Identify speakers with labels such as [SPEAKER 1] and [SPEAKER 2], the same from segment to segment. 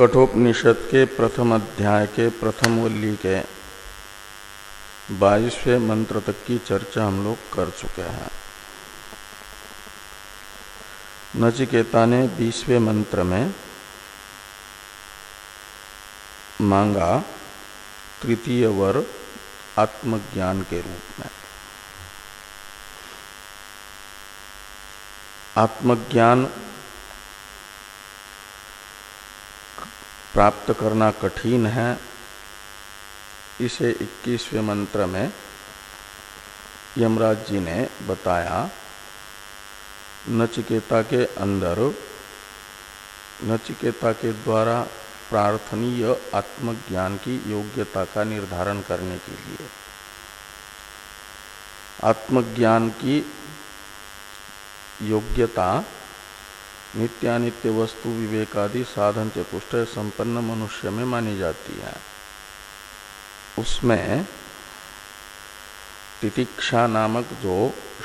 [SPEAKER 1] कठोपनिषद के प्रथम अध्याय के प्रथम वल्ली के बाईसवें मंत्र तक की चर्चा हम लोग कर चुके हैं। नचिकेता ने बीसवें मंत्र में मांगा, तृतीय वर आत्मज्ञान के रूप में। आत्मज्ञान प्राप्त करना कठिन है। इसे 21वें मंत्र में यमराज जी ने बताया, नचिकेता के अंदर, नचिकेता के द्वारा प्रार्थनीय आत्मज्ञान की योग्यता का निर्धारण करने के लिए। आत्मज्ञान की योग्यता नित्यानित्य वस्तु विवेकादि साधन चतुष्ट संपन्न मनुष्य में मानी जाती है। उसमें तितिक्षा नामक जो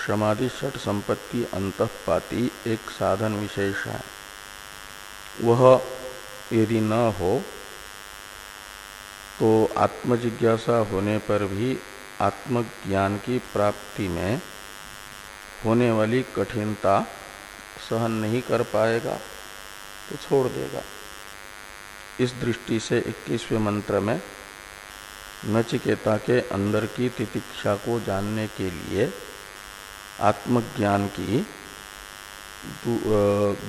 [SPEAKER 1] समाधि षट संपत्ति अंतपाती एक साधन विशेष है, वह यदि न हो तो आत्मजिज्ञासा होने पर भी आत्मज्ञान की प्राप्ति में होने वाली कठिनता सहन नहीं कर पाएगा तो छोड़ देगा। इस दृष्टि से 21वें मंत्र में नचिकेता के अंदर की तितिक्षा को जानने के लिए आत्मज्ञान की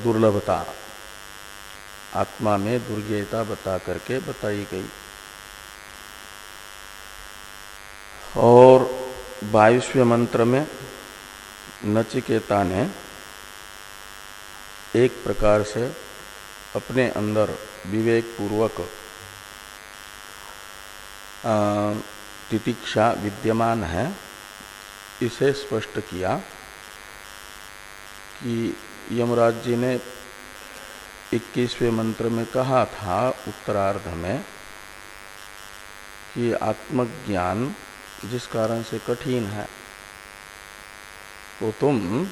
[SPEAKER 1] दुर्लभता, आत्मा में दुर्गेयता बता करके बताई गई। और बाईसवें मंत्र में नचिकेता ने एक प्रकार से अपने अंदर विवेक पूर्वक तितिक्षा विद्यमान है। इसे स्पष्ट किया कि यमराज जी ने 21वें मंत्र में कहा था, उत्तरार्ध में, कि आत्मज्ञान जिस कारण से कठिन है तो तुम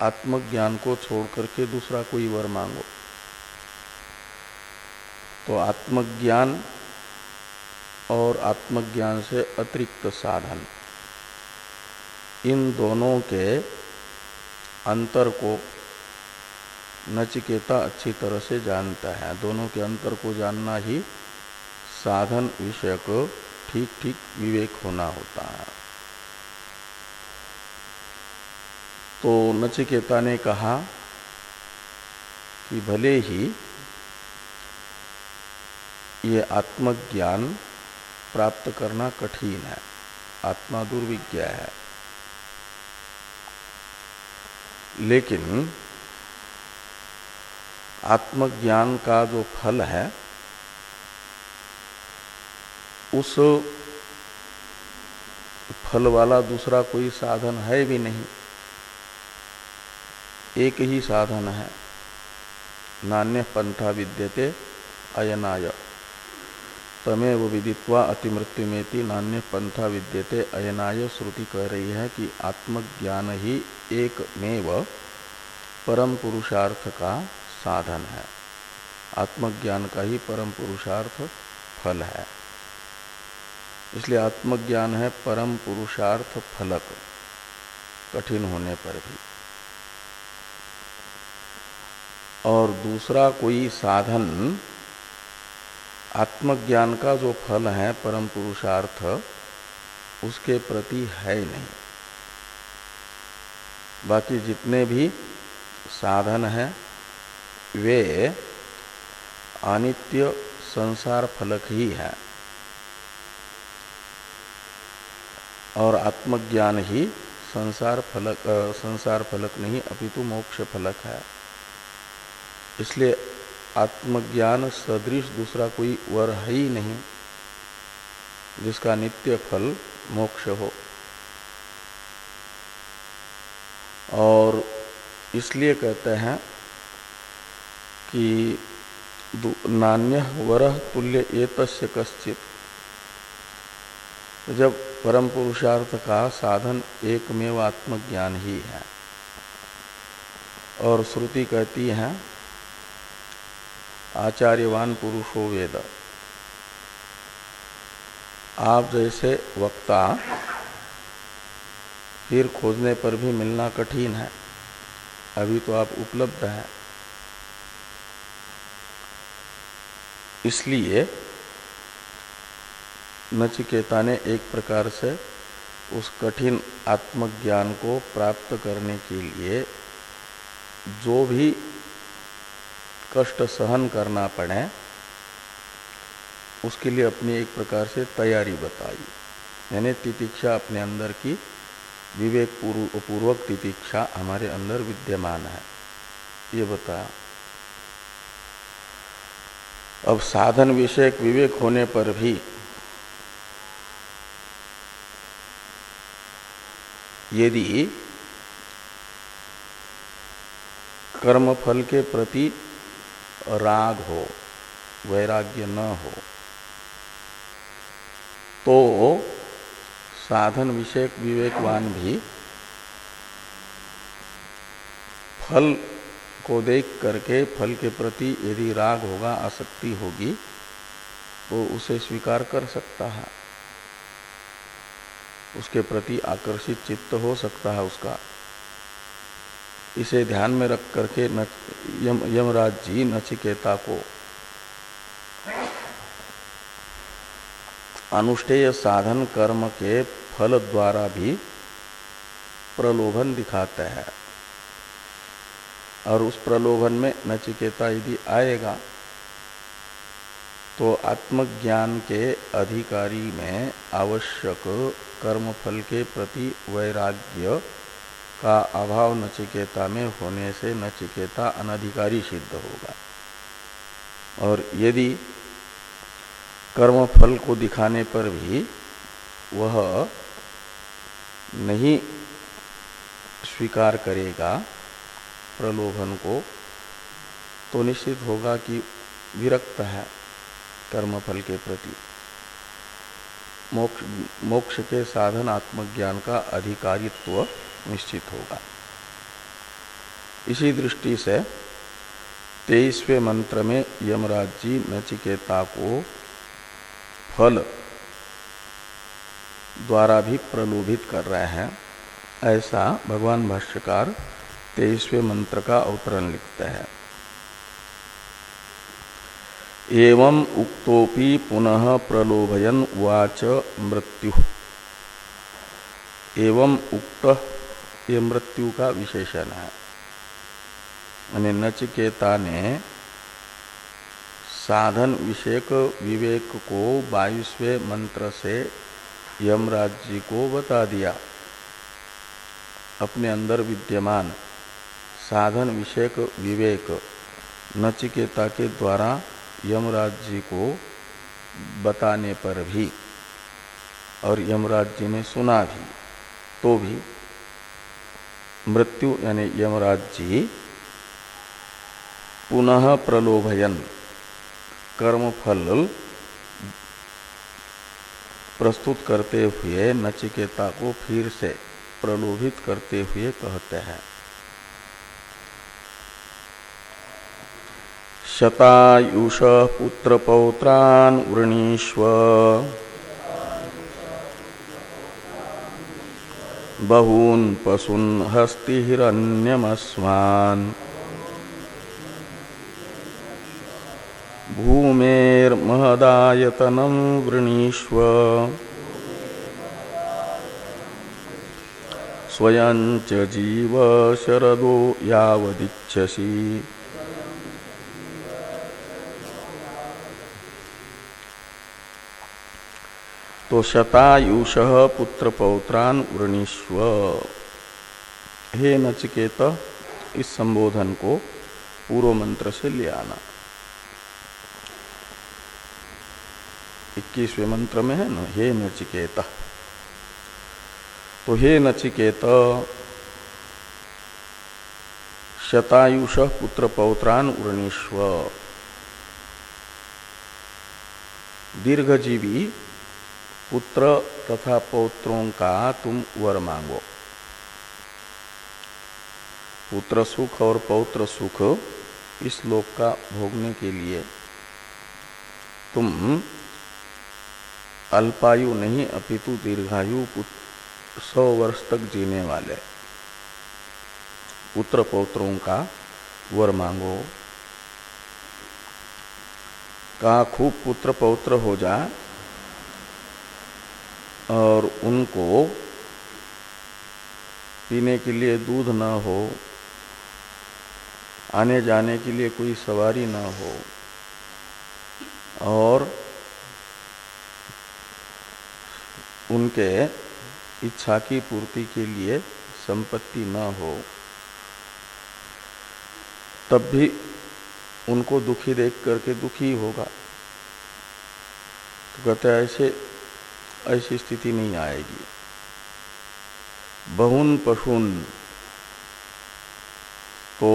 [SPEAKER 1] आत्मज्ञान को छोड़ करके दूसरा कोई वर मांगो। तो आत्मज्ञान और आत्मज्ञान से अतिरिक्त साधन। इन दोनों के अंतर को नचिकेता अच्छी तरह से जानता है। दोनों के अंतर को जानना ही साधन विषय को ठीक ठीक विवेक होना होता है। तो नचिकेता ने कहा कि भले ही ये आत्मज्ञान प्राप्त करना कठिन है, आत्मा दुर्विज्ञा है। लेकिन आत्मज्ञान का जो फल है, उस फल वाला दूसरा कोई साधन है भी नहीं। एक ही साधन है। नान्य पंथा विद्यते अयनाय। तमेव विदित्वा अतिमृत्यु में नान्य पंथा विद्यते अयनाय श्रुति कह रही है कि आत्मज्ञान ही एक मेव परम पुरुषार्थ का साधन है। आत्मज्ञान का ही परम पुरुषार्थ फल है। इसलिए आत्मज्ञान है परम पुरुषार्थ फलक। कठिन होने पर भी। और दूसरा कोई साधन आत्मज्ञान का जो फल है परम पुरुषार्थ, उसके प्रति है नहीं। बाकी जितने भी साधन हैं, वे अनित्य संसार फलक ही है। और आत्मज्ञान ही संसार फलक संसार फलक नहीं, अपितु मोक्ष फलक है। इसलिए आत्मज्ञान सदृश दूसरा कोई वर है ही नहीं, जिसका नित्य फल मोक्ष हो। और इसलिए कहते हैं कि नान्य वर तुल्य एतस्य कश्चित। जब परम पुरुषार्थ का साधन एकमेव आत्मज्ञान ही है। और श्रुति कहती है आचार्यवान पुरुषो वेद। आप जैसे वक्ता फिर खोजने पर भी मिलना कठिन है। अभी तो आप उपलब्ध हैं। इसलिए नचिकेता ने एक प्रकार से उस कठिन आत्मज्ञान को प्राप्त करने के लिए जो भी कष्ट सहन करना पड़े, उसके लिए अपनी एक प्रकार से तैयारी बताई। यानी तितिक्षा अपने अंदर की विवेक पूर्वक तितिक्षा हमारे अंदर विद्यमान है। ये बताया अब साधन विषयक विवेक होने पर भी यदि कर्म फल के प्रति राग हो, वैराग्य न हो तो साधन विषयक विवेकवान भी फल को देख करके, फल के प्रति यदि राग होगा, आसक्ति होगी तो उसे स्वीकार कर सकता है। उसके प्रति आकर्षित चित्त हो सकता है उसका। इसे ध्यान में रख करके यम, यमराज जी नचिकेता को अनुष्ठेय साधन कर्म के फल द्वारा भी प्रलोभन दिखाते हैं। और उस प्रलोभन में नचिकेता यदि आएगा तो आत्मज्ञान के अधिकारी में आवश्यक कर्मफल के प्रति वैराग्य का अभाव नचिकेता में होने से नचिकेता अनधिकारी सिद्ध होगा। और यदि कर्म फल को दिखाने पर भी वह नहीं स्वीकार करेगा, प्रलोभन को तो निश्चित होगा कि विरक्त है कर्मफल के प्रति। मोक्ष मोक्ष के साधन आत्मज्ञान का अधिकारित्व निश्चित होगा। इसी दृष्टि से तेईसवें मंत्र में यमराज जी नचिकेता को फल द्वारा भी प्रलोभित कर रहे हैं। ऐसा भगवान भाष्यकार तेईसवें मंत्र का अवतरण लिखते हैं। एवं उक्तोपि पुनः प्रलोभयन वाच मृत्यु। एवं उक्त ये मृत्यु का विशेषण है। यानी नचिकेता ने साधन विषयक विवेक को बाईसवें मंत्र से यमराज जी को बता दिया। अपने अंदर विद्यमान साधन विषयक विवेक नचिकेता के द्वारा यमराज जी को बताने पर भी और यमराज जी ने सुना भी तो भी मृत्यु यानी यमराज जी पुनः प्रलोभयन। कर्मफल प्रस्तुत करते हुए नचिकेता को फिर से प्रलोभित करते हुए कहते हैं। शतायुष पुत्र पौत्रान वृणीष्व। बहून पशुन हस्ति हिरण्यमस्वान् वृणीष्व। स्वयं जीव शरदो यावदिच्छसि। तो शतायुष पुत्र पौत्रान वृणीश्व हे नचिकेत, इस संबोधन को पूर्व मंत्र से ले आना। इक्कीसवें मंत्र में है ना? हे नचिकेत। तो हे नचिकेत, शतायुष पुत्र पौत्रान वृणीश्व दीर्घजीवी पुत्र तथा पौत्रों का तुम वर मांगो। पुत्र सुख और पौत्र सुख इस लोक का भोगने के लिए। तुम अल्पायु नहीं, अपितु दीर्घायु सौ वर्ष तक जीने वाले। पुत्र पौत्रों का वर मांगो। का खूब पुत्र पौत्र हो जाए और उनको पीने के लिए दूध ना हो, आने जाने के लिए कोई सवारी ना हो, और उनके इच्छा की पूर्ति के लिए संपत्ति न हो, तब भी उनको दुखी देख करके दुखी होगा। तो कहते ऐसे ऐसी स्थिति नहीं आएगी। बहुन पशुन तो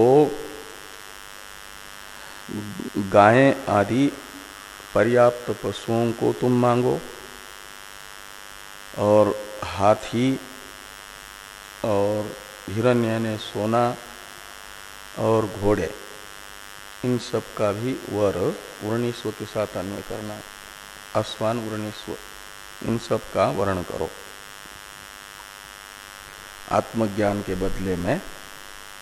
[SPEAKER 1] गायें आदि पर्याप्त पशुओं को तुम मांगो और हाथी और हिरण्य ने सोना और घोड़े, इन सब का भी वर वर्णिस्व के साथ अन्वय करना। अश्वान वर्णिस्व इन सब का वर्ण करो। आत्मज्ञान के बदले में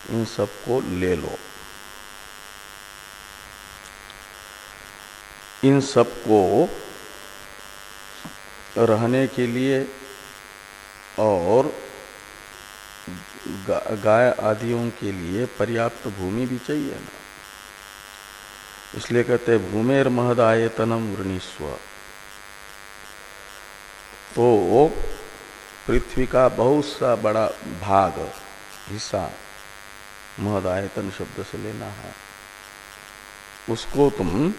[SPEAKER 1] इन सबको ले लो। इन सबको रहने के लिए और गाय आदियों के लिए पर्याप्त भूमि भी चाहिए ना। इसलिए कहते भूमेर महदायतनम वृणीस्व तो पृथ्वी का बहुत सा बड़ा भाग, हिस्सा महदायतन शब्द से लेना है। उसको तुम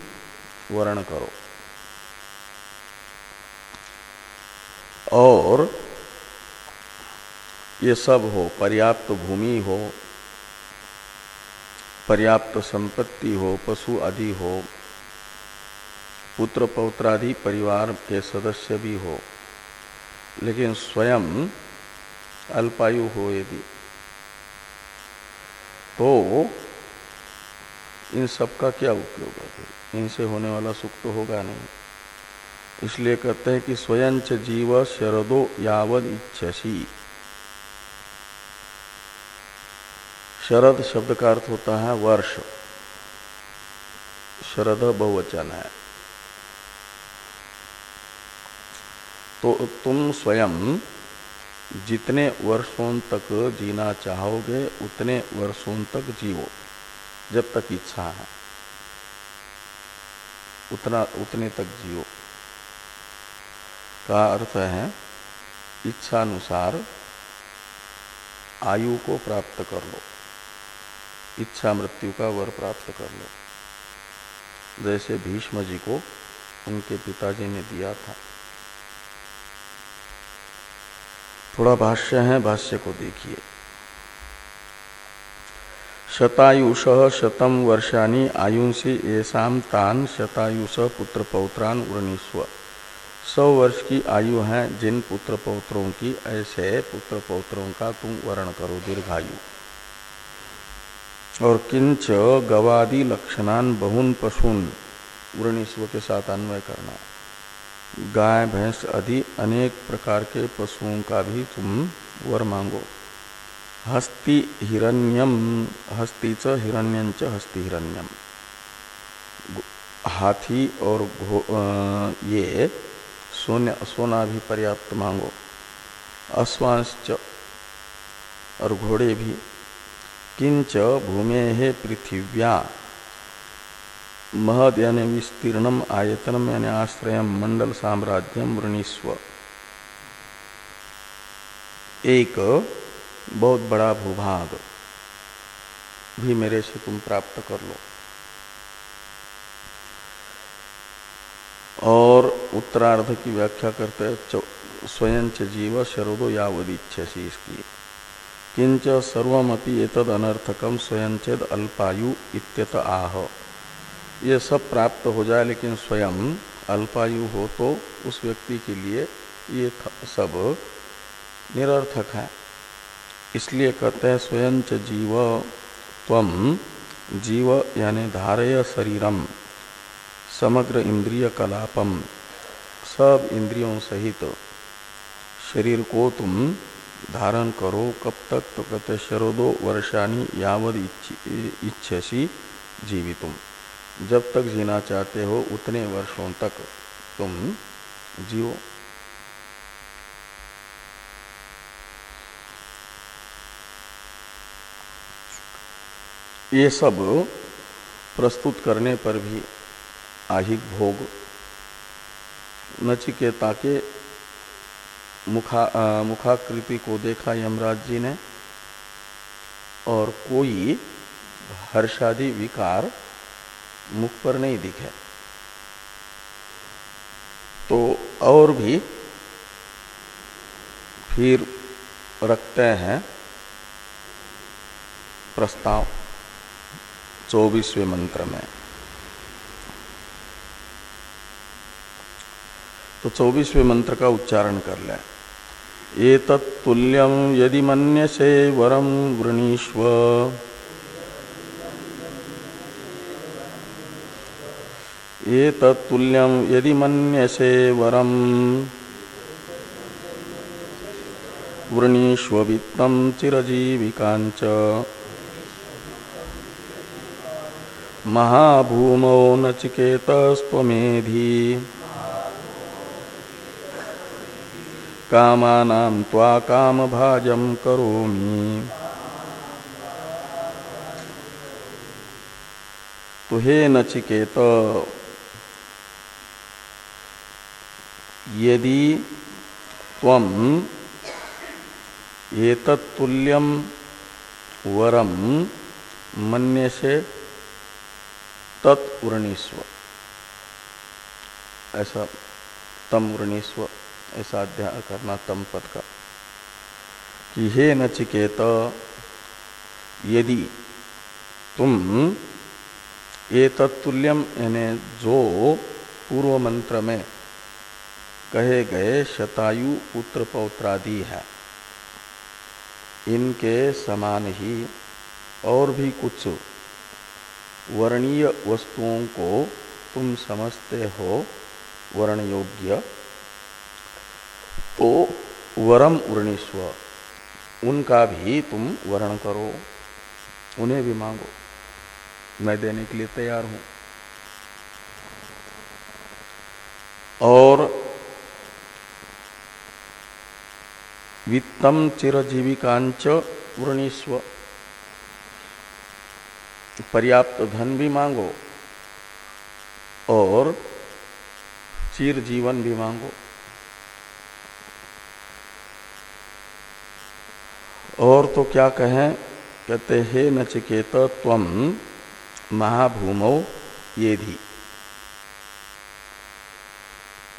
[SPEAKER 1] वर्ण करो। और ये सब हो, पर्याप्त भूमि हो, पर्याप्त संपत्ति हो, पशु आदि हो, पुत्र पौत्रादि परिवार के सदस्य भी हो। लेकिन स्वयं अल्पायु हो यदि। तो इन सब का क्या उपयोग है इनसे होने वाला सुख तो होगा नहीं। इसलिए कहते हैं कि स्वयं च जीव शरदो यावद इच्छसी। शरद शब्द का अर्थ होता है वर्ष। शरद बहुवचन है। तो तुम स्वयं जितने वर्षों तक जीना चाहोगे, उतने वर्षों तक जीवो, जब तक इच्छा है। उतना, उतने तक जियो का अर्थ है इच्छा अनुसार आयु को प्राप्त कर लो। इच्छा मृत्यु का वर प्राप्त कर लो। जैसे भीष्म जी को उनके पिताजी ने दिया था। थोड़ा भाष्य है, भाष्य को देखिए। शतायुष शतम वर्षानी आयुषि ऐसा तान शतायुष पुत्र पौत्रान वृणीस्व सौ वर्ष की आयु है जिन पुत्र पौत्रों की, ऐसे पुत्र पौत्रों का तुम वर्ण करो दीर्घायु। और किंच गवादि लक्षणान बहुन पशुन वृणीस्व के साथ अन्वय करना। गाय, भैंस आदि अनेक प्रकार के पशुओं का भी तुम वर मांगो। हस्ति हिरण्यम, हस्ति च हिरण्यं च हस्ति हिरण्यम। हाथी और घो ये सोने सोना भी पर्याप्त मांगो। अश्वांश और घोड़े भी। किंच भूमे पृथिव्या महद यानी विस्तीर्णम आयतनम यानी आश्रय मंडल साम्राज्यम वृणीस्व एक बहुत बड़ा भूभाग भी मेरे से तुम प्राप्त कर लो। और उत्तरार्ध की व्याख्या करते स्वयं च जीव शरोदो यावदिच्छसी इसकी। किंच सर्वमपि एतद अनर्थकम स्वयं चेद अल्पायु इत्यत आह। ये सब प्राप्त हो जाए, लेकिन स्वयं अल्पायु हो तो उस व्यक्ति के लिए ये सब निरर्थक है। इसलिए कहते हैं, स्वयं च जीव तम जीव यानी धारय शरीरम, समग्र इंद्रिय कलापम, सब इंद्रियों सहित शरीर को तुम धारण करो। कब तक? तो कहते शरोदो वर्षाणी यावद इच्छसी जीवितुम। जब तक जीना चाहते हो उतने वर्षों तक तुम जियो। ये सब प्रस्तुत करने पर भी आहिक भोग नचिकेता के मुखा मुखाकृति को देखा यमराज जी ने, और कोई हर्षादि विकार मुख पर नहीं दिखे। तो और भी फिर रखते हैं प्रस्ताव चौबीसवें मंत्र में। तो चौबीसवें मंत्र का उच्चारण कर लें। तत्ल्यम यदि से वरम वृणीष्व। ये तत्ल्यम यदि से वरम वृणीष्व वित्तम चिरजीविकांच महाभूमो नचिकेतस्मेधि कामानां त्वा कामभाजं करोमि। तो हे नचिकेत यदि एतत्तुल्यम वरम मन्य से तत्वर्णीस्व ऐसा तम वर्णीस्व ऐसा अध्याय करना तम पद का। कि हे नचिकेत, यदि तुम ये तत्तुल्यम यानी जो पूर्व मंत्र में कहे गए शतायु पुत्र पौत्रादि है। इनके समान ही और भी कुछ वर्णीय वस्तुओं को तुम समझते हो वर्ण योग्य तो वरम वर्णिस्व उनका भी तुम वर्ण करो, उन्हें भी मांगो। मैं देने के लिए तैयार हूँ। और वित्तम चिरजीविकांच वृणीस्व पर्याप्त धन भी मांगो और चिर जीवन भी मांगो। और तो क्या कहें, कहते हे नचिकेत तम महाभूमो ये भी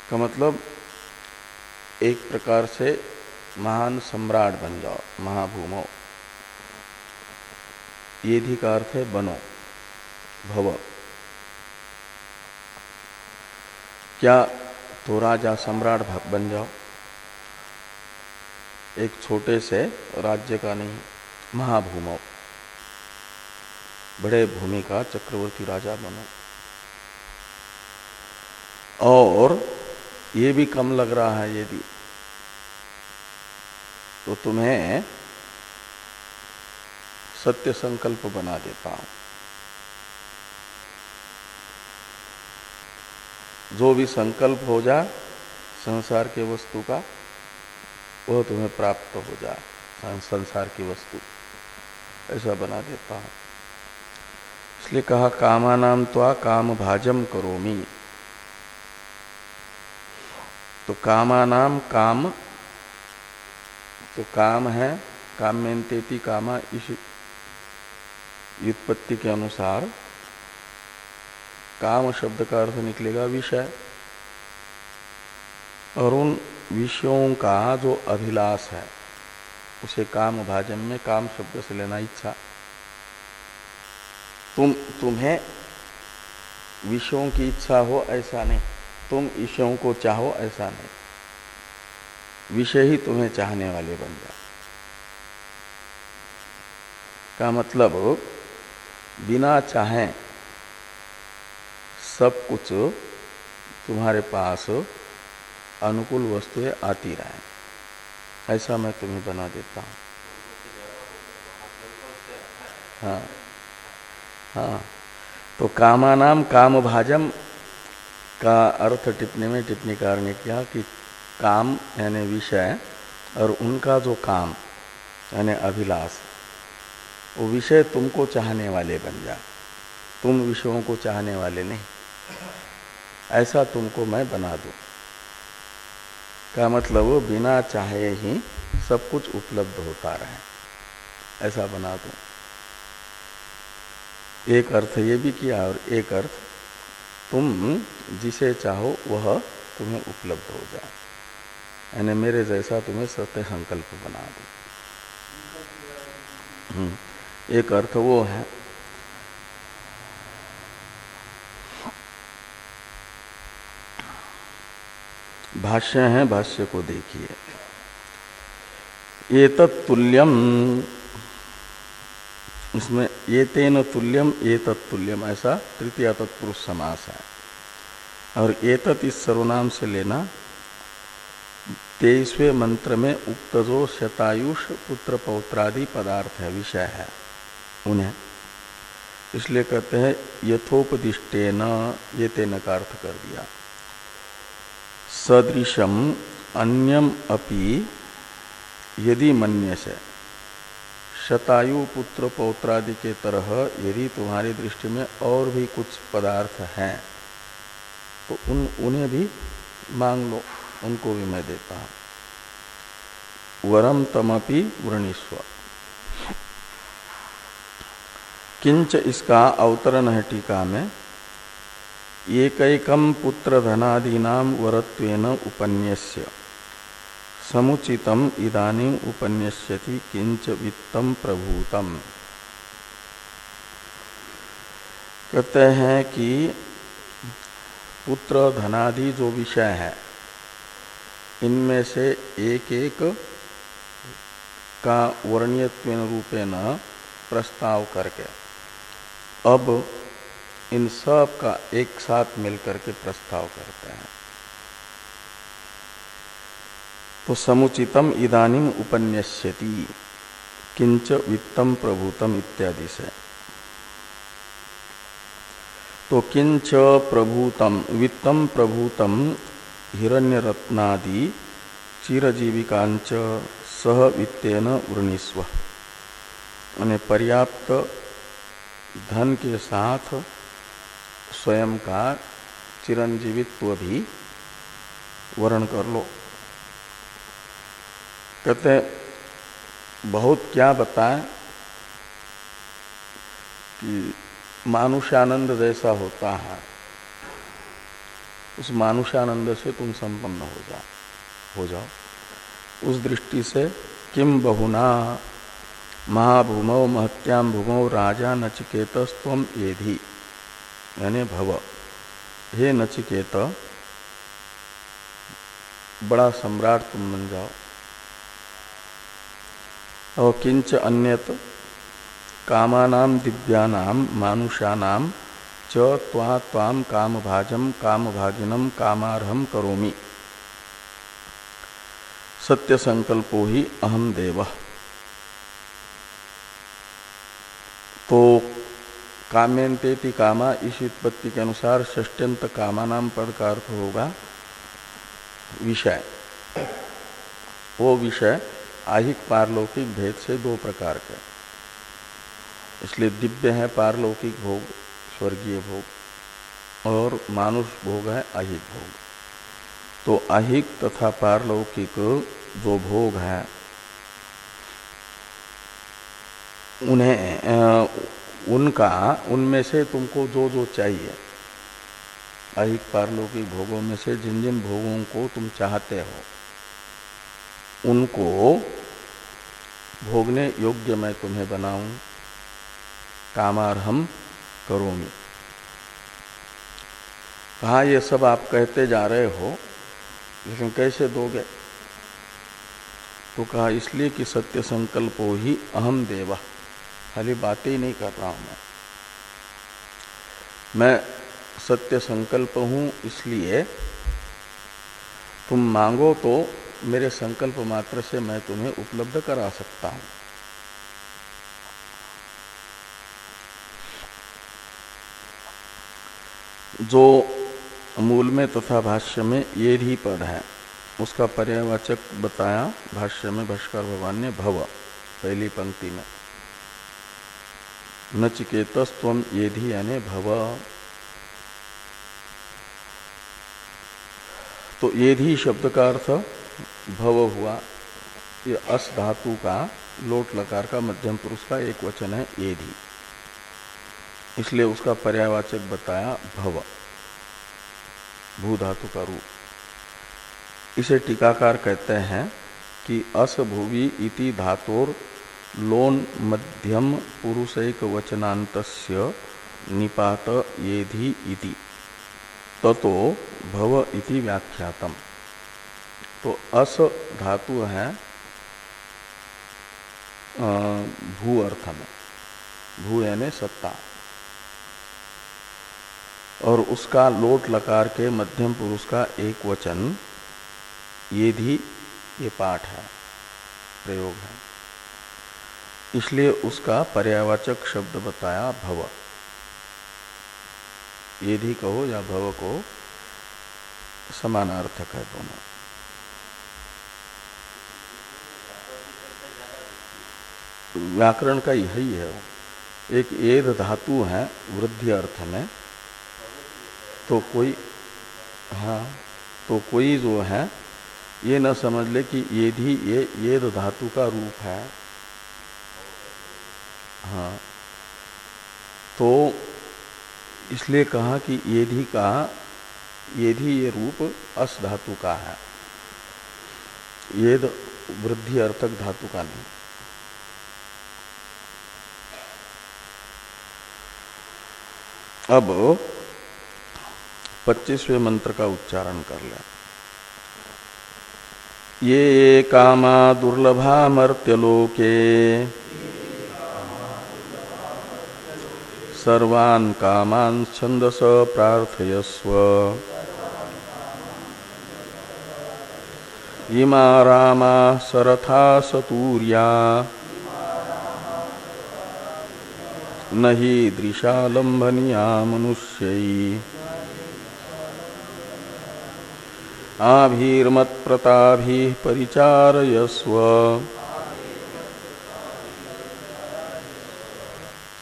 [SPEAKER 1] का मतलब एक प्रकार से महान सम्राट बन जाओ, महाभूमो। ये भी का अर्थ है बनो, भव। क्या तो राजा सम्राट बन जाओ? एक छोटे से राज्य का नहीं, महाभूमो। बड़े भूमि का चक्रवर्ती राजा बनो। और ये भी कम लग रहा है यदि तो तुम्हें सत्य संकल्प बना देता हूँ। जो भी संकल्प हो जा, संसार के वस्तु का, वह तुम्हें प्राप्त हो जाए संसार की वस्तु। ऐसा बना देता हूँ। इसलिए कहा कामानाम तो काम भाजम करोमी। तो कामानाम काम तो काम है काम्यंतेति कामा इस व्युत्पत्ति के अनुसार। काम शब्द का अर्थ निकलेगा विषय। और उन विषयों का जो अभिलाष है, उसे काम भाजन में काम शब्द से लेना इच्छा। तुम, तुम्हें विषयों की इच्छा हो ऐसा नहीं। तुम विषयों को चाहो ऐसा नहीं। विषय ही तुम्हें चाहने वाले बन जाए का मतलब बिना चाहे सब कुछ तुम्हारे पास अनुकूल वस्तुएँ आती रहे। ऐसा मैं तुम्हें बना देता हूँ। हाँ हाँ। तो कामानाम काम भाजम का अर्थ टिप्पणी में टिप्पणीकार ने किया कि काम, यानी विषय और उनका जो काम, यानी अभिलाष, वो विषय तुमको चाहने वाले बन जा। तुम विषयों को चाहने वाले नहीं। ऐसा तुमको मैं बना दूँ। का मतलब वो बिना चाहे ही सब कुछ उपलब्ध होता रहे। ऐसा बना दूँ। एक अर्थ ये भी किया और एक अर्थ तुम जिसे चाहो वह तुम्हें उपलब्ध हो जाए। यानी मेरे जैसा तुम्हें सत्य संकल्प बना दो। हम्म, एक अर्थ वो है। भाष्य है भाष्य को देखिए। ये तत्तुल्यम इसमें ये तेन तुल्यम ये तत्तुल्यम ऐसा तृतीय तत्पुरुष समास है। और ये इस सर्वनाम से लेना तेईसवें मंत्र में उक्त जो शतायुष पुत्र पौत्रादि पदार्थ है, विषय है। उन्हें इसलिए कहते हैं यथोपदिष्टे न ये तेन का अर्थ कर दिया। सदृशम अन्यम अपि, यदि मन्य से शतायु पुत्र पौत्रादि के तरह यदि तुम्हारी दृष्टि में और भी कुछ पदार्थ हैं तो उन, उन्हें भी मांग लो। उनको भी मैं देता हूँ। वरम तमपि वृणीस्व किंच इसका अवतरण है टीका में एकैकम पुत्र धनादीनाम वरत्वेन उपन्यस्य। समुचितम इदानी उपन्यस्यति, किंच वित्तम प्रभूतम। कहते हैं कि पुत्र धनादि जो विषय है इनमें से एक एक का वर्णीय रूपेण प्रस्ताव करके। अब इन सब का एक साथ मिलकर के प्रस्ताव करते हैं। तो समुचितम इदानीम उपन्यस्यति, किंच वित्तम प्रभुतम इत्यादि से। तो किंच प्रभूतम, वित्तम प्रभूतम हिरण्य रत्नादि चिरजीविकांच सह वित्तेन वृणीस्व। पर्याप्त धन के साथ स्वयं का चिरंजीवित्व भी वर्ण कर लो। कहते बहुत क्या बताएँ कि मानुष्यानंद जैसा होता है। उस मानुष्यानंद से तुम संपन्न हो जाओ। हो जाओ। उस दृष्टि से किम बहुना? महाभूमौ महत्याम भूमौ राजा नचिकेत स्व एधि यानी भव। हे नचिकेत, बड़ा सम्राट तुम बन जाओ। और किंच अन्यत कामानाम दिव्यानाम मानुषानाम च त्वा काम भाजम काम भागिनम कामारहम करोमि। सत्य संकल्पो ही अहम देव। तो काम्यंतेति कामा इस उत्पत्ति के अनुसार षष्ट्यंत कामानाम पद का अर्थ होगा। विषय। वो विषय आहिक पारलौकिक भेद से दो प्रकार के। इसलिए दिव्य है, पारलौकिक भोग। स्वर्गीय भोग और मानुष भोग है अहिक भोग। तो अहिक तथा पारलौकिक जो भोग है, उन्हें उनका, उनमें से तुमको जो जो चाहिए। अहिक पारलौकिक भोगों में से जिन जिन भोगों को तुम चाहते हो, उनको भोगने योग्य मैं तुम्हें बनाऊँ। कामारहम करोमी कहा, ये सब आप कहते जा रहे हो, लेकिन कैसे दोगे? तो कहा, इसलिए कि सत्य संकल्प ही अहम देवा। खाली बातें ही नहीं कर रहा हूँ मैं। मैं सत्य संकल्प हूँ, इसलिए तुम मांगो तो मेरे संकल्प मात्र से मैं तुम्हें उपलब्ध करा सकता हूँ। जो मूल में तथा भाष्य में ये भी पद है, उसका पर्यावाचक बताया भाष्य में भाष्कर भगवान ने भव, पहली पंक्ति में। नचिकेत तम ये भी यानी भव। तो ये भी शब्द का अर्थ भव हुआ। ये अस धातु का, लोट लकार का मध्यम पुरुष का एक वचन है, ये भी। इसलिए उसका पर्यावाचक बताया भव भू धातु का रूप। इसे टीकाकार कहते हैं कि अस भूवि इति धातोर लोन मध्यम पुरुषैक वचनांत निपात येधि इति। ततो भव इति व्याख्यातम। तो अस धातु है भू अर्थ में। भू यानी सत्ता। और उसका लोट लकार के मध्यम पुरुष का एक वचन, ये भी ये पाठ है, प्रयोग है। इसलिए उसका पर्यावाचक शब्द बताया भव। ये भी कहो या भव को समानार्थक है दोनों। व्याकरण का यही है। एक एद धातु है, वृद्धि अर्थ में। तो कोई हाँ तो कोई जो है, ये न समझ ले कि ये भी, ये ये धातु का रूप है। हाँ। तो इसलिए कहा कि ये भी का, ये भी ये रूप अस धातु का है। ये वृद्धि अर्थक धातु का नहीं। अब पच्चीसवें मंत्र का उच्चारण कर ले ये कामा दुर्लभा मर्त्यलोके सर्वान् कामान् छंदस प्रार्थयस्व। इमा रामा सरथा सतूर्या। न ही दृशालंबनिया मनुष्य। आभीर्मत्प्रताभि परिचारयस्व।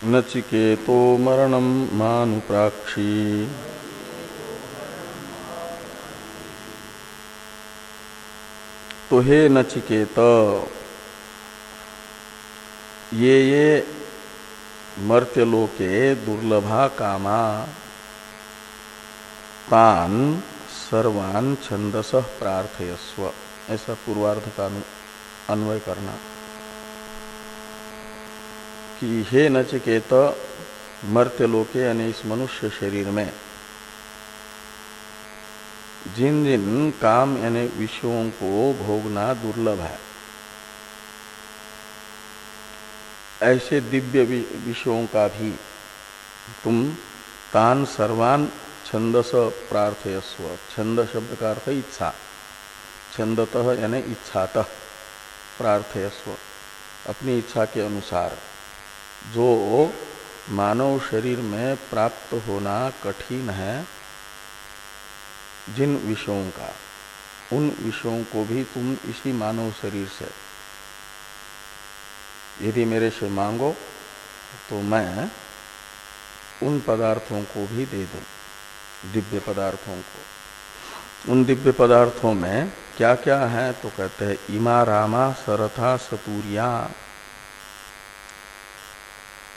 [SPEAKER 1] नचिकेतो मरणम मानुप्राक्षी। तो हे नचिकेत ये ये मर्त्यलोके दुर्लभा कामा तान सर्वान छंदस प्रार्थयस्व। ऐसा पूर्वार्ध का अन्वय करना। कि हे नचिकेत मर्त्यलोके यानी इस मनुष्य शरीर में। जिन जिन काम यानी विषयों को भोगना दुर्लभ है। ऐसे दिव्य विषयों का भी तुम तान सर्वान छंदस प्रार्थयस्व। छंद शब्द का अर्थ इच्छा। छंदत यानी इच्छात प्रार्थयस्व। अपनी इच्छा के अनुसार। जो मानव शरीर में प्राप्त होना कठिन है, जिन विषयों का, उन विषयों को भी तुम इसी मानव शरीर से। यदि मेरे से मांगो तो मैं उन पदार्थों को भी दे दूँ। दिव्य पदार्थों को। उन दिव्य पदार्थों में क्या क्या है? तो कहते हैं, इमा, रामा, सरथा, सतूरिया।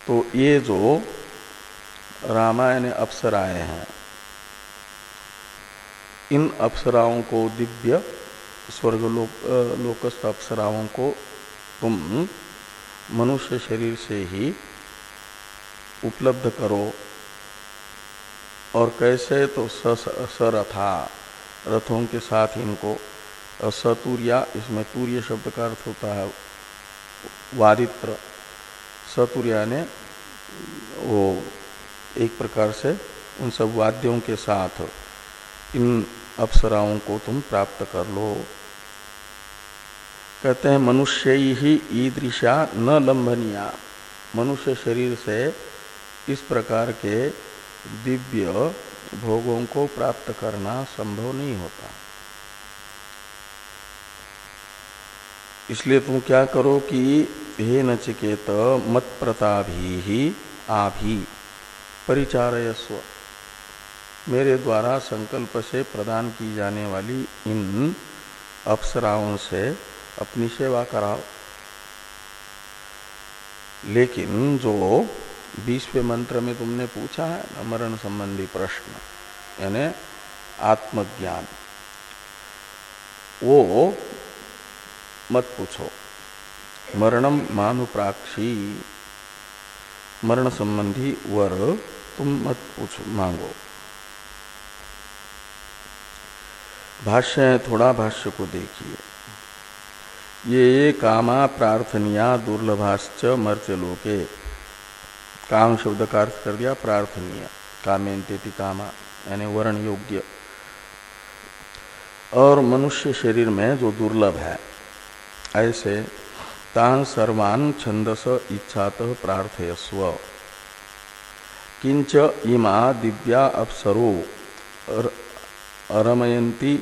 [SPEAKER 1] तो ये जो रामायण अप्सराएँ हैं, इन अप्सराओं को दिव्य स्वर्ग लोक लोकस्थ अप्सराओं को तुम मनुष्य शरीर से ही उपलब्ध करो। और कैसे तो सरथा रथों के साथ इनको सतूर्या इसमें तूर्य शब्द का अर्थ होता है वादित्र। सतुर्या ने वो एक प्रकार से उन सब वाद्यों के साथ इन अप्सराओं को तुम प्राप्त कर लो। कहते हैं, मनुष्य ही ईदृशा न लंबनिया मनुष्य शरीर से इस प्रकार के दिव्य भोगों को प्राप्त करना संभव नहीं होता। इसलिए तुम क्या करो कि हे नचिकेत, मत प्रताभी ही आभी, परिचारयस्व। मेरे द्वारा संकल्प से प्रदान की जाने वाली इन अप्सराओं से अपनी सेवा कराओ। लेकिन जो बीसवें मंत्र में तुमने पूछा है मरण संबंधी प्रश्न, यानी आत्मज्ञान। वो मत पूछो। मरणम मानुप्राक्षी, मरण संबंधी वर तुम मत पूछो, मांगो। भाष्य है, थोड़ा भाष्य को देखिए। ये कामा प्रार्थनिया दुर्लभाश्च मर्त्य लोके। काम शब्द का अर्थ कर दिया, प्रार्थनीय। कामेन्तेति कामा, यानी वर्ण योग्य। और मनुष्य शरीर में जो दुर्लभ है, ऐसे तान सर्वान छंदस इच्छात प्रार्थयस्व। किंच इमा दिव्या अप्सरो रमयंती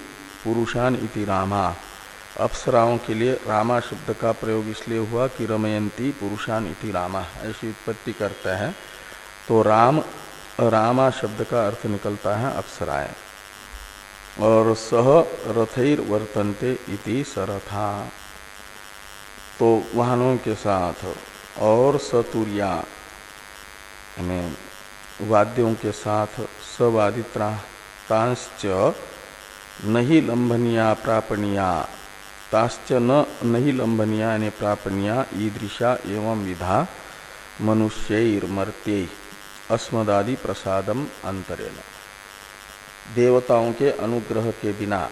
[SPEAKER 1] पुरुषान इति रामा। अप्सराओं के लिए रामा शब्द का प्रयोग इसलिए हुआ कि रमयंती पुरुषान इति रामा, ऐसी उत्पत्ति करता है। तो राम, रामा शब्द का अर्थ निकलता है अप्सराएँ। और सह रथैर वर्तन्ते इति सरथा। तो वाहनों के साथ और सतुरिया वाद्यों के साथ सवादित्रा तांश्च नहीं लंबनिया प्रापणिया ताश्च न नहीं लंबनिया यानी प्रापणिया ईदृशा एवं विधा मनुष्य अस्मदादि प्रसादम अंतरेण देवताओं के अनुग्रह के बिना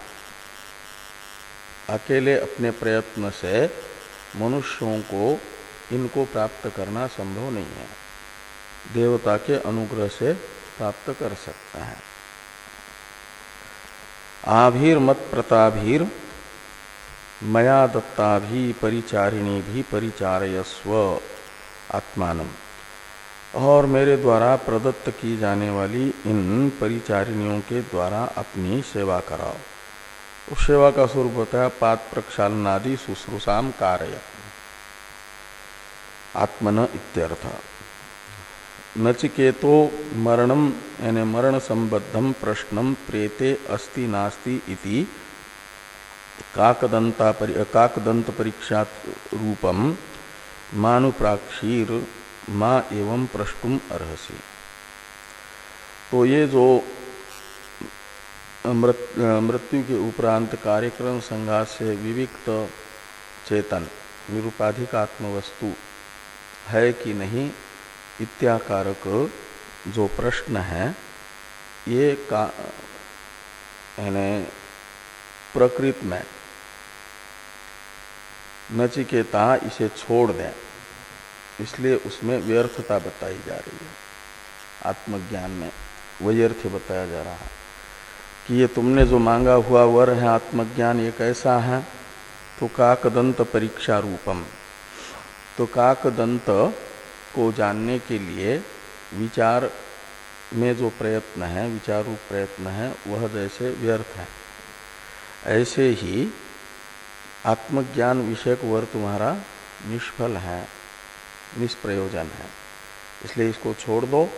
[SPEAKER 1] अकेले अपने प्रयत्न से मनुष्यों को इनको प्राप्त करना संभव नहीं है। देवता के अनुग्रह से प्राप्त कर सकता है। आभीर मत प्रताभीर मया दत्ता भी परिचारिणी भी परिचारयस्व। आत्मान और मेरे द्वारा प्रदत्त की जाने वाली इन परिचारिणियों के द्वारा अपनी सेवा कराओ। उस सेवा का स्वरूप होता है पात प्रक्षालनादि शुश्रूषाम कार्य। आत्मन इत्यर्थ। नचिकेतो मरणम यानी मरण संबद्धम प्रश्नम प्रेते अस्ति नास्ति इति काकदंता परि, काकदंत परीक्षा रूपम मानुप्राक्षीर माँ एवं प्रष्टुम अर्सी तो ये जो मृत्यु के उपरांत कार्यक्रम संघात से विविक्त चेतन निरुपाधिक आत्मवस्तु है कि नहीं इत्याकारक जो प्रश्न है ये का यानी प्रकृत में। नचिकेता इसे छोड़ दें, इसलिए उसमें व्यर्थता बताई जा रही है। आत्मज्ञान में व्यर्थ बताया जा रहा है कि ये तुमने जो मांगा हुआ वर है, आत्मज्ञान ये कैसा है तो काकदंत परीक्षा रूपम। तो काकदंत को जानने के लिए विचार में जो प्रयत्न है विचार रूप प्रयत्न है, वह जैसे व्यर्थ है। ऐसे ही आत्मज्ञान विषयक वर तुम्हारा निष्फल है, निष्प्रयोजन है। इसलिए इसको छोड़ दो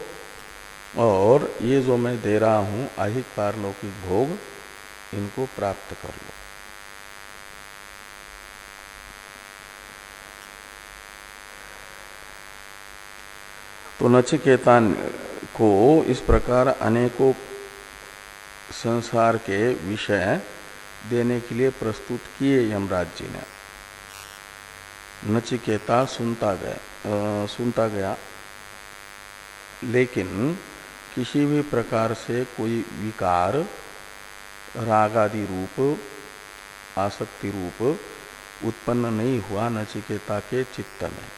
[SPEAKER 1] और ये जो मैं दे रहा हूँ अहिक पारलौकिक भोग, इनको प्राप्त कर लो। तो नचिकेता को इस प्रकार अनेकों संसार के विषय देने के लिए प्रस्तुत किए यमराज जी ने। नचिकेता सुनता गया सुनता गया। लेकिन किसी भी प्रकार से कोई विकार, रागादि रूप, आसक्ति रूप उत्पन्न नहीं हुआ नचिकेता के चित्त में।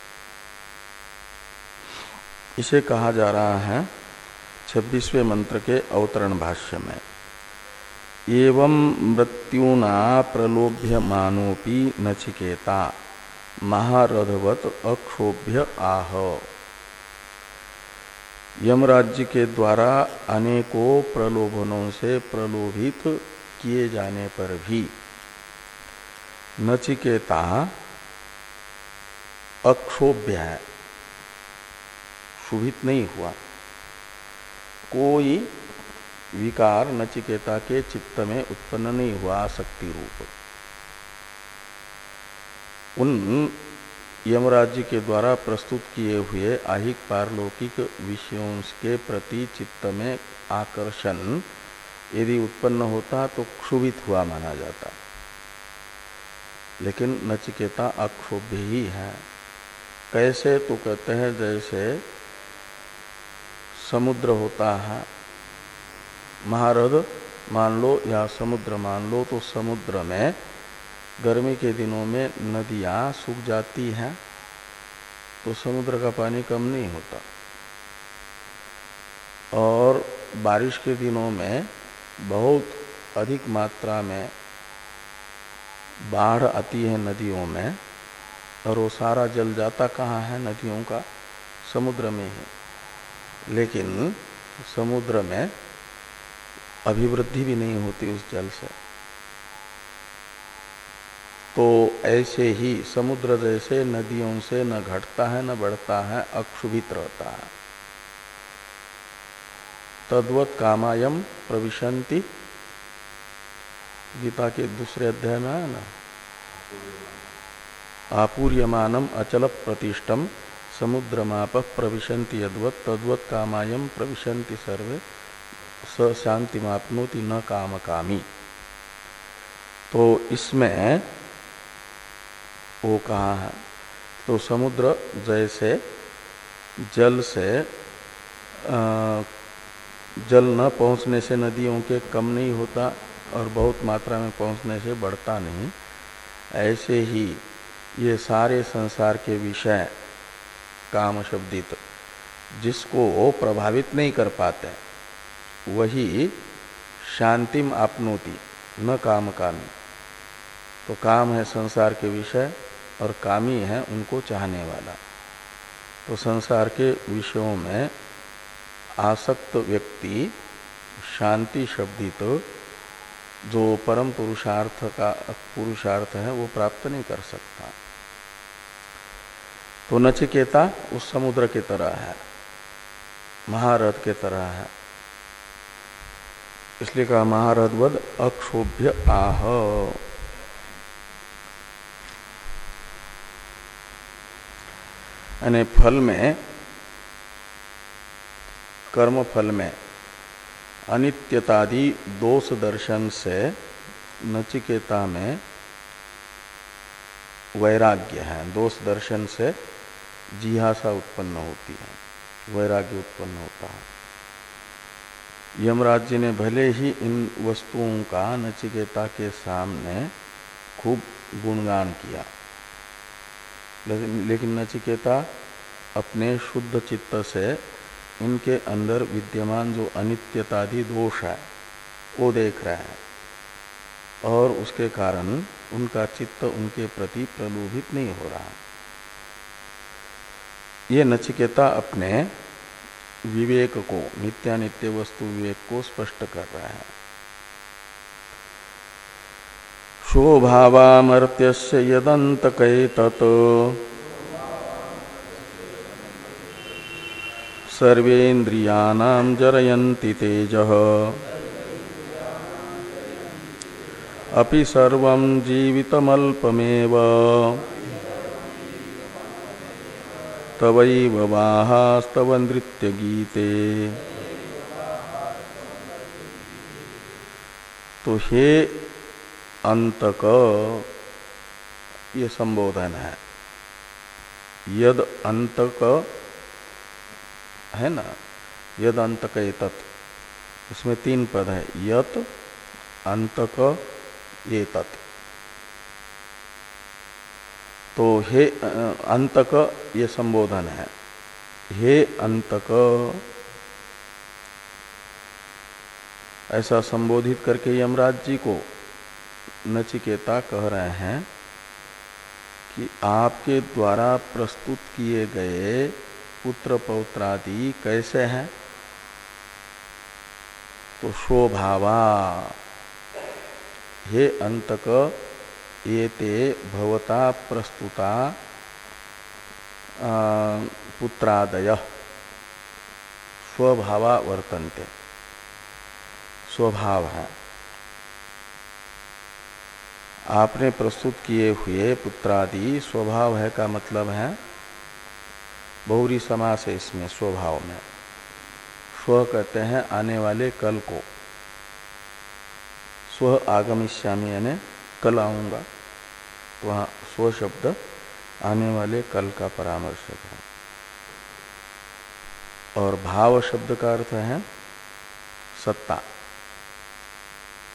[SPEAKER 1] इसे कहा जा रहा है छब्बीसवें मंत्र के अवतरण भाष्य में। एवं मृत्युना प्रलोभ्य मानोपी नचिकेता। महारथवत अक्षोभ्य आह। यमराज्य के द्वारा अनेकों प्रलोभनों से प्रलोभित किए जाने पर भी नचिकेता अक्षोभ्य है। शुभित नहीं हुआ। कोई विकार नचिकेता के चित्त में उत्पन्न नहीं हुआ आसक्ति रूप। उन यमराज्य के द्वारा प्रस्तुत किए हुए आहिक पारलौकिक विषयों के प्रति चित्त में आकर्षण यदि उत्पन्न होता तो क्षुभित हुआ माना जाता। लेकिन नचिकेता अक्षोभ्य ही है। कैसे तो कहते हैं जैसे समुद्र होता है महारद, मान लो या समुद्र मान लो तो समुद्र में गर्मी के दिनों में नदियाँ सूख जाती हैं तो समुद्र का पानी कम नहीं होता। और बारिश के दिनों में बहुत अधिक मात्रा में बाढ़ आती है नदियों में, और वो सारा जल जाता कहाँ है? नदियों का समुद्र में ही। लेकिन समुद्र में अभिवृद्धि भी नहीं होती उस जल से। तो ऐसे ही समुद्र जैसे नदियों से न घटता है, न बढ़ता है, अक्षुभित रहता है। तद्वत कामायम प्रविशंति गीता के दूसरे अध्याय में है ना? आपूर्यमानम अचल प्रतिष्ठम, समुद्रमाप प्रविशंति यदवत, तद्वत कामायम प्रविशंति सर्वे। शांति मापनोति न काम कामी तो इसमें वो कहा है? तो समुद्र जैसे जल से जल न पहुँचने से नदियों के कम नहीं होता और बहुत मात्रा में पहुँचने से बढ़ता नहीं। ऐसे ही ये सारे संसार के विषय काम शब्दित जिसको वो प्रभावित नहीं कर पाते। वही शांतिम आपनोति, न काम कामी। तो काम है संसार के विषय और कामी है उनको चाहने वाला। तो संसार के विषयों में आसक्त व्यक्ति, शांति शब्दित तो जो परम पुरुषार्थ का, पुरुषार्थ है, वो प्राप्त नहीं कर सकता। तो नचिकेता उस समुद्र की तरह है, महारथ के तरह है। इसलिए कहा, महारथ वद अक्षोभ्य आह। यानी फल में कर्म फल में अनित्यतादि दोष दर्शन से नचिकेता में वैराग्य है। दोष दर्शन से जिहासा उत्पन्न होती है, वैराग्य उत्पन्न होता है। यमराज जी ने भले ही इन वस्तुओं का नचिकेता के सामने खूब गुणगान किया, लेकिन नचिकेता अपने शुद्ध चित्त से इनके अंदर विद्यमान जो अनित्यतादि दोष है, वो देख रहे हैं। और उसके कारण उनका चित्त उनके प्रति प्रलोभित नहीं हो रहा। ये नचिकेता अपने विवेक को, नित्यानित्य वस्तु विवेक को स्पष्ट कर रहा है। शोभावामर्त्य यदंत तत् सर्वेन्द्रियाणां तेज। अपि सर्वं जीवितमल्पमेव। तवैव वाहास्तव नृत्यगीते। तो हे अंतक, ये संबोधन है। यद अंतक, है ना? यद अंतक तत् इसमें तीन पद है। यत, अंतक ये तत् तो हे अंतक ये संबोधन है। हे अंतक। ऐसा संबोधित करके यमराज जी को नचिकेता कह रहे हैं कि आपके द्वारा प्रस्तुत किए गए पुत्र पौत्रादि कैसे हैं? तो शोभावा। हे अंतक ये भवता प्रस्तुता पुत्रादय। स्वभावा वर्तन्ते। स्वभाव है। आपने प्रस्तुत किए हुए पुत्रादि स्वभाव है का मतलब है, बहुरी समास है इसमें स्वभाव में। स्व कहते हैं आने वाले कल को। स्व आगमिष्यामी यानी कल आऊँगा। तो वहाँ स्व शब्द आने वाले कल का परामर्शक है। और भाव शब्द का अर्थ है सत्ता।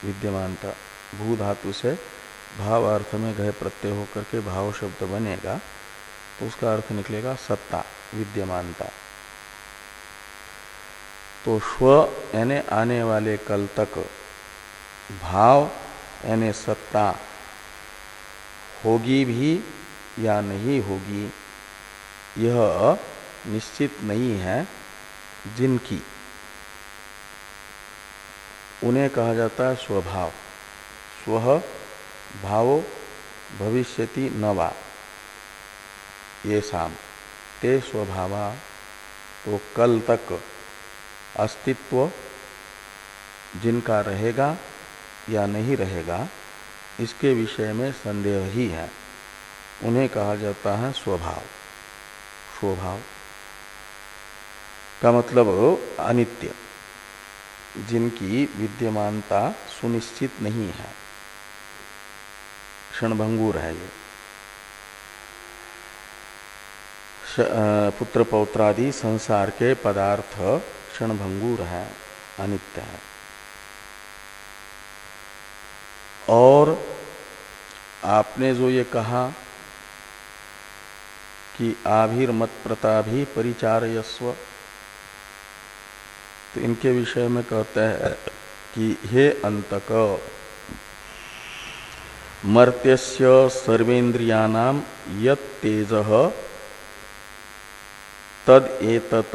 [SPEAKER 1] विद्यमानता भू धातु से भाव अर्थ में गए प्रत्यय होकर के भाव शब्द बनेगा तो उसका अर्थ निकलेगा सत्ता, विद्यमानता। तो स्व यानी आने वाले कल तक भाव यानी सत्ता होगी भी या नहीं होगी, यह निश्चित नहीं है जिनकी। उन्हें कहा जाता है स्वभाव। स्व भावो भविष्यति नवा ये शाम ते स्वभावा तो कल तक अस्तित्व जिनका रहेगा या नहीं रहेगा, इसके विषय में संदेह ही है। उन्हें कहा जाता है स्वभाव। स्वभाव का मतलब अनित्य, जिनकी विद्यमानता सुनिश्चित नहीं है। क्षणभंगुर है ये। पुत्र पौत्रादि संसार के पदार्थ क्षणभंगुर है, अनित्य है। और आपने जो ये कहा कि आभिर्मत प्रताभि परिचारयस्व तो इनके विषय में कहते हैं कि हे अंतक, मर्त्यस्य सर्वेन्द्रियानाम यत तेज, तद एतत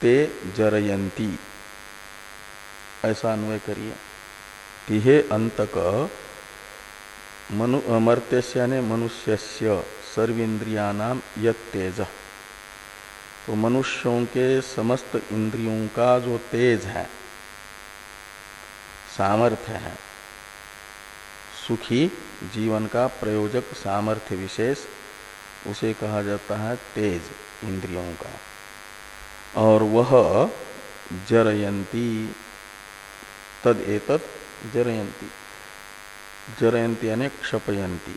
[SPEAKER 1] ते जरयंती ऐसा अन्वय करिए। कि हे अंतक, मनु मर्त्यस्य ने मनुष्यस्य सर्वेन्द्रियानाम यत तेज तो मनुष्यों के समस्त इंद्रियों का जो तेज है, सामर्थ्य है, सुखी जीवन का प्रयोजक सामर्थ्य विशेष, उसे कहा जाता है तेज इंद्रियों का। और वह जरयंती तद एतद जरयंती जरयंती यानी क्षपयंती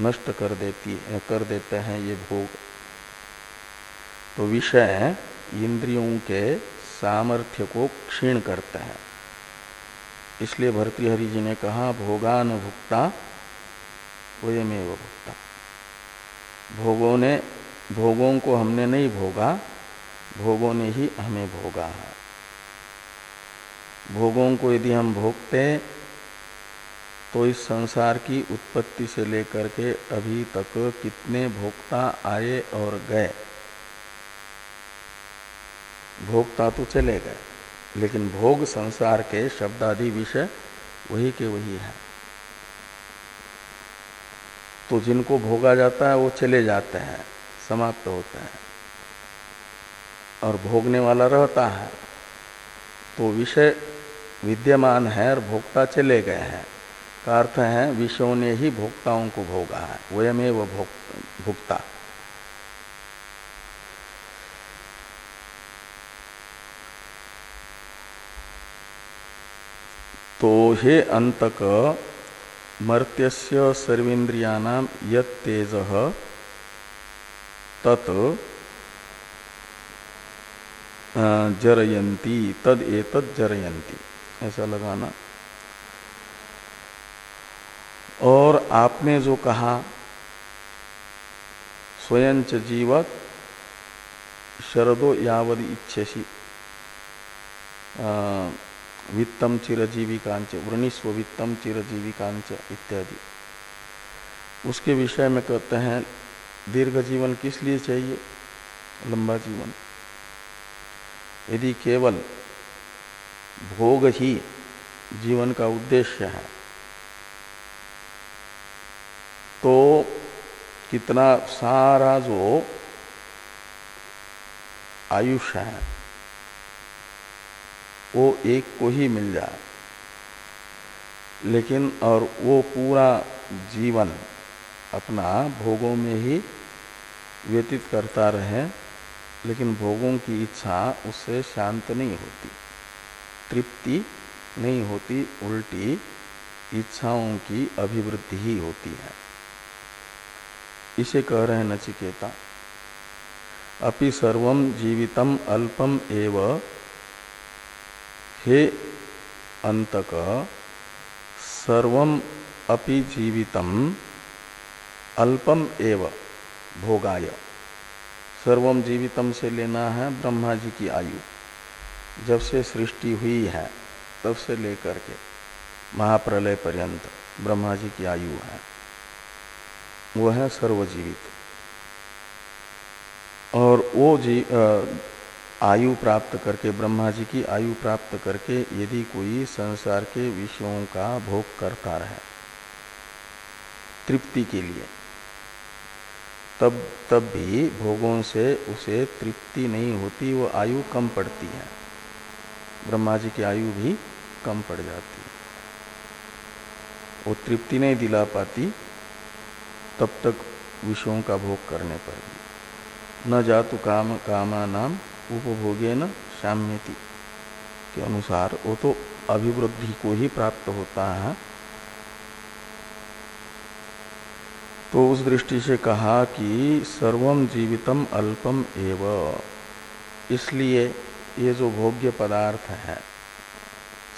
[SPEAKER 1] नष्ट कर देती है कर देते हैं ये भोग। तो विषय इंद्रियों के सामर्थ्य को क्षीण करते हैं। इसलिए भरतृहरि जी ने कहा भोगान भुक्ता वयमेव भुक्ता। भोगों ने, भोगों को हमने नहीं भोगा, भोगों ने ही हमें भोगा है। भोगों को यदि हम भोगते तो इस संसार की उत्पत्ति से लेकर के अभी तक कितने भोक्ता आए और गए। भोगता तो चले गए, लेकिन भोग संसार के शब्दादि विषय वही के वही है। तो जिनको भोगा जाता है, वो चले जाते हैं, समाप्त होते हैं। और भोगने वाला रहता है तो विषय विद्यमान है और भोक्ता चले गए हैं। का अर्थ है विषयों ने ही भोक्ताओं को भोगा है। वयमेव भोक्ता। तो हे अंतक, मर्त्यस्य सर्वेन्द्रियाणाम यत तेज तत् जरयंती तद एतद जरयंती ऐसा लगाना। और आपने जो कहा, स्वयं च जीवत शरदो यावद इच्छसी वित्तम चिरजीविकांच वृणीस्व वित्तम चिरजीविकांच इत्यादि। उसके विषय में कहते हैं, दीर्घ जीवन किस लिए चाहिए? लंबा जीवन। यदि केवल भोग ही जीवन का उद्देश्य है। तो कितना सारा जो आयुष्य है, वो एक को ही मिल जाए। लेकिन और वो पूरा जीवन अपना भोगों में ही व्यतीत करता रहे, लेकिन भोगों की इच्छा, उससे शांत नहीं होती। तृप्ति नहीं होती, उल्टी इच्छाओं की अभिवृद्धि ही होती है। इसे कह रहे हैं नचिकेता, अपि सर्वम जीवितम अल्पम एव, हे अंतक सर्वम अपि जीवितम अल्पम एव, भोगाय। सर्वम जीवितम से लेना है ब्रह्मा जी की आयु। जब से सृष्टि हुई है, तब से लेकर के महाप्रलय पर्यंत ब्रह्मा जी की आयु है। वो है सर्वजीवित। और वो जी आयु प्राप्त करके, ब्रह्मा जी की आयु प्राप्त करके यदि कोई संसार के विषयों का भोग करता रहे, तृप्ति के लिए, तब तब भी भोगों से उसे तृप्ति नहीं होती, वो आयु कम पड़ती है। ब्रह्मा जी की आयु भी कम पड़ जाती। वो तृप्ति नहीं दिला पाती, तब तक विषयों का भोग करने पर भी। न जातु काम, कामा नाम, उपभोगे न शाम्यति। के अनुसार वो तो अभिवृद्धि को ही प्राप्त होता है। तो उस दृष्टि से कहा कि सर्वम जीवितम अल्पम एव। इसलिए ये जो भोग्य पदार्थ है,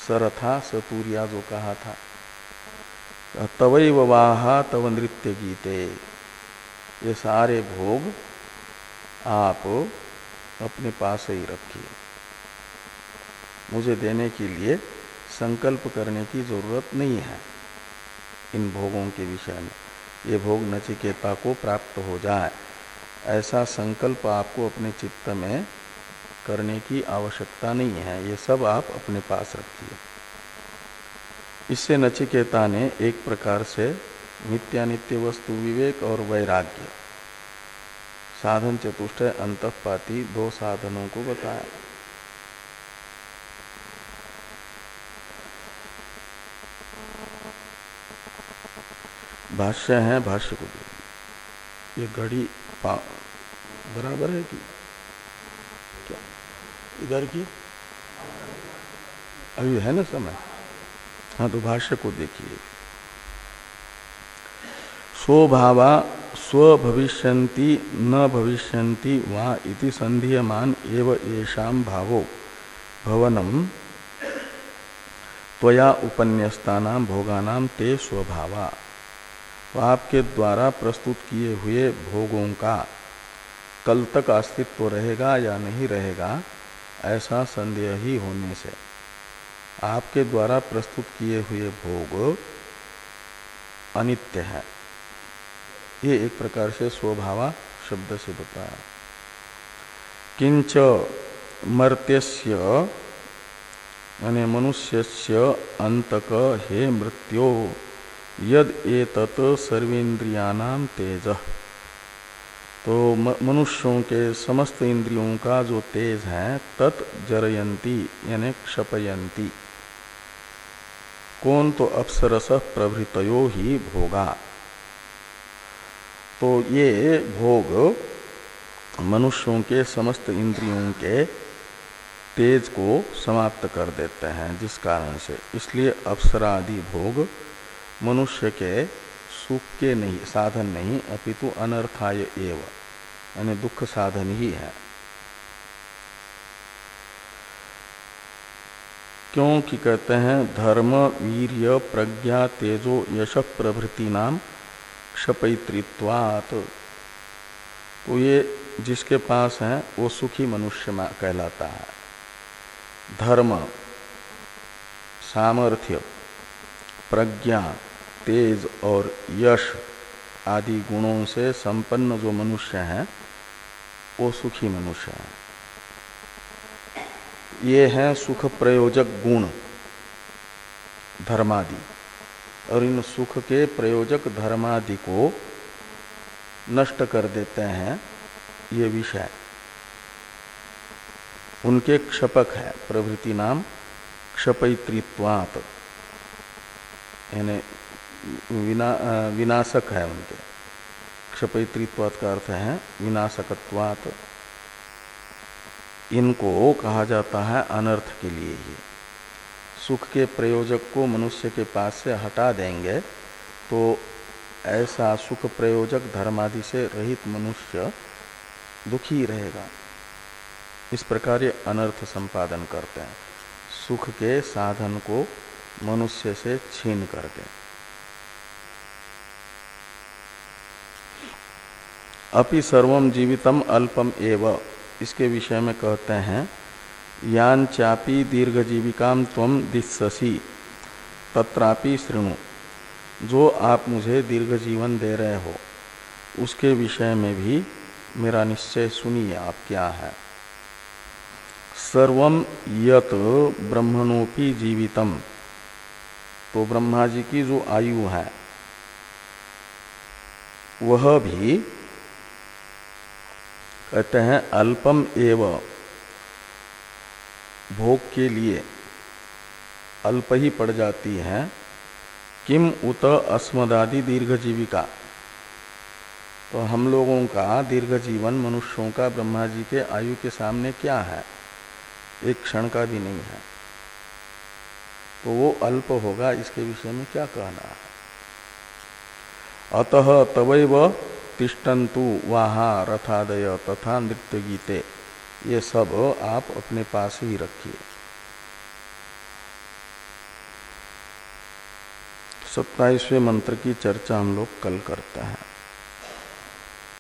[SPEAKER 1] सरथा सतूरिया जो कहा था तवई वाहा तव नृत्य गीते, ये सारे भोग आप अपने पास ही रखिए। मुझे देने के लिए संकल्प करने की ज़रूरत नहीं है इन भोगों के विषय में। ये भोग नचिकेता को प्राप्त हो जाए, ऐसा संकल्प आपको अपने चित्त में करने की आवश्यकता नहीं है, ये सब आप अपने पास रखिए। इससे नचिकेता ने एक प्रकार से नित्यानित्य वस्तु विवेक और वैराग्य, साधन चतुष्ट अंतपाती दो साधनों को बताया। भाष्य है भाष्य को ये घड़ी बराबर है कि इधर की? अभी है ना समय? हाँ तो भाष्य को देखिए। स्वभावा स्वभविष्यन्ति न भविष्यन्ति वा इति संधीयमान एव येषाम भावो। भवनम त्वया उपन्यस्ता भोगानाम ते स्वभावा। तो आपके द्वारा प्रस्तुत किए हुए भोगों का कल तक अस्तित्व रहेगा या नहीं रहेगा ऐसा संदेह ही होने से आपके द्वारा प्रस्तुत किए हुए भोग अनित्य है। ये एक प्रकार से स्वभावा शब्द से बताया किंच मर्त्यस्य, यानी मनुष्य अंतक हे मृत्यो, यद ए तत् सर्वेन्द्रियानाम तेज। तो मनुष्यों के समस्त इंद्रियों का जो तेज है, तत् जरयंती, यानी क्षपयंती। कौन तो अप्सरस प्रभृतयो ही भोगा। तो ये भोग मनुष्यों के समस्त इंद्रियों के तेज को समाप्त कर देते हैं, जिस कारण से। इसलिए अप्सरादि भोग मनुष्य के सुख के नहीं, साधन नहीं, अपितु अनर्थाय एव। यानी दुख साधन ही है। क्योंकि कहते हैं, धर्म, वीर्य, प्रज्ञा, तेजो, यश, प्रभृति नाम क्षपैत्रित्वात तो ये जिसके पास है, वो सुखी मनुष्य कहलाता है। धर्म, सामर्थ्य, प्रज्ञा तेज और यश आदि गुणों से संपन्न जो मनुष्य हैं, वो सुखी मनुष्य है। ये हैं सुख प्रयोजक गुण, धर्मादि। और इन सुख के प्रयोजक धर्मादि को नष्ट कर देते हैं ये विषय। उनके क्षपक है, प्रभृति नाम क्षपयित्रित्वात यानी विना, विनाशक है उनके। क्षपयित्रित्वात का अर्थ है विनाशकत्वात। इनको कहा जाता है अनर्थ के लिए ही। सुख के प्रयोजक को मनुष्य के पास से हटा देंगे तो ऐसा सुख प्रयोजक धर्मादि से रहित मनुष्य दुखी रहेगा। इस प्रकार ये अनर्थ संपादन करते हैं। सुख के साधन को मनुष्य से छीन करके। अपि सर्वम जीवितम अल्पम एव। इसके विषय में कहते हैं, यान चापी दीर्घ जीविकाम तम दिशसी तत्रापि श्रृणु जो आप मुझे दीर्घ जीवन दे रहे हो, उसके विषय में भी मेरा निश्चय सुनिए आप क्या है। सर्वम यत ब्रह्मणोपि जीवितम। तो ब्रह्मा जी की जो आयु है, वह भी कहते हैं, अल्पम एव, भोग के लिए अल्प ही पड़ जाती है। किम उत अस्मदादि दीर्घ जीविका तो हम लोगों का दीर्घ जीवन मनुष्यों का, ब्रह्मा जी के आयु के सामने क्या है? एक क्षण का भी नहीं है। तो वो अल्प होगा, इसके विषय में क्या कहना है? अतः तवैव तिष्ठन्तु, वाहा, रथादय, तथा नृत्य गीते ये सब आप अपने पास ही रखिए। सत्ताईसवें मंत्र की चर्चा हम लोग कल करते हैं।